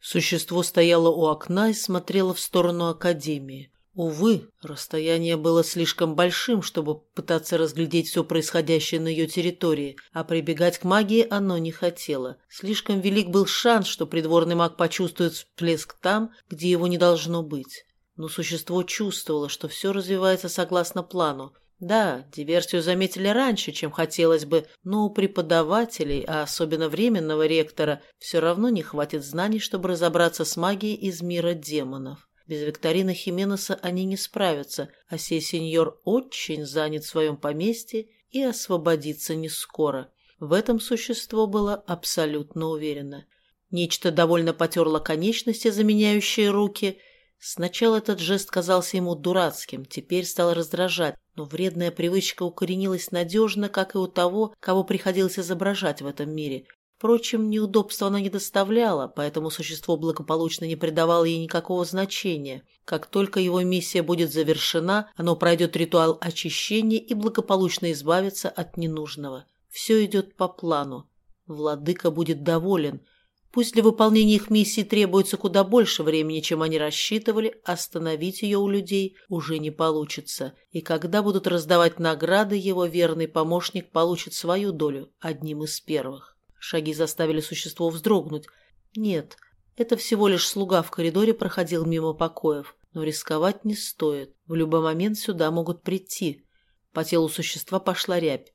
Существо стояло у окна и смотрело в сторону Академии. Увы, расстояние было слишком большим, чтобы пытаться разглядеть все происходящее на ее территории, а прибегать к магии оно не хотело. Слишком велик был шанс, что придворный маг почувствует всплеск там, где его не должно быть. Но существо чувствовало, что все развивается согласно плану, да, диверсию заметили раньше, чем хотелось бы, но у преподавателей, а особенно временного ректора, все равно не хватит знаний, чтобы разобраться с магией из мира демонов. Без Викторины Хименеса они не справятся, а сей сеньор очень занят в своем поместье и освободится не скоро. В этом существо было абсолютно уверено. Нечто довольно потерло конечности, заменяющие руки. Сначала этот жест казался ему дурацким, теперь стал раздражать, но вредная привычка укоренилась надежно, как и у того, кого приходилось изображать в этом мире. Впрочем, неудобства она не доставляла, поэтому существо благополучно не придавало ей никакого значения. Как только его миссия будет завершена, оно пройдет ритуал очищения и благополучно избавится от ненужного. Все идет по плану. Владыка будет доволен – Пусть для выполнения их миссии требуется куда больше времени, чем они рассчитывали, остановить ее у людей уже не получится. И когда будут раздавать награды, его верный помощник получит свою долю одним из первых. Шаги заставили существо вздрогнуть. Нет, это всего лишь слуга в коридоре проходил мимо покоев. Но рисковать не стоит. В любой момент сюда могут прийти. По телу существа пошла рябь.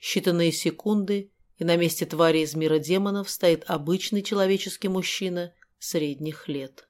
Считанные секунды, и на месте твари из мира демонов стоит обычный человеческий мужчина средних лет.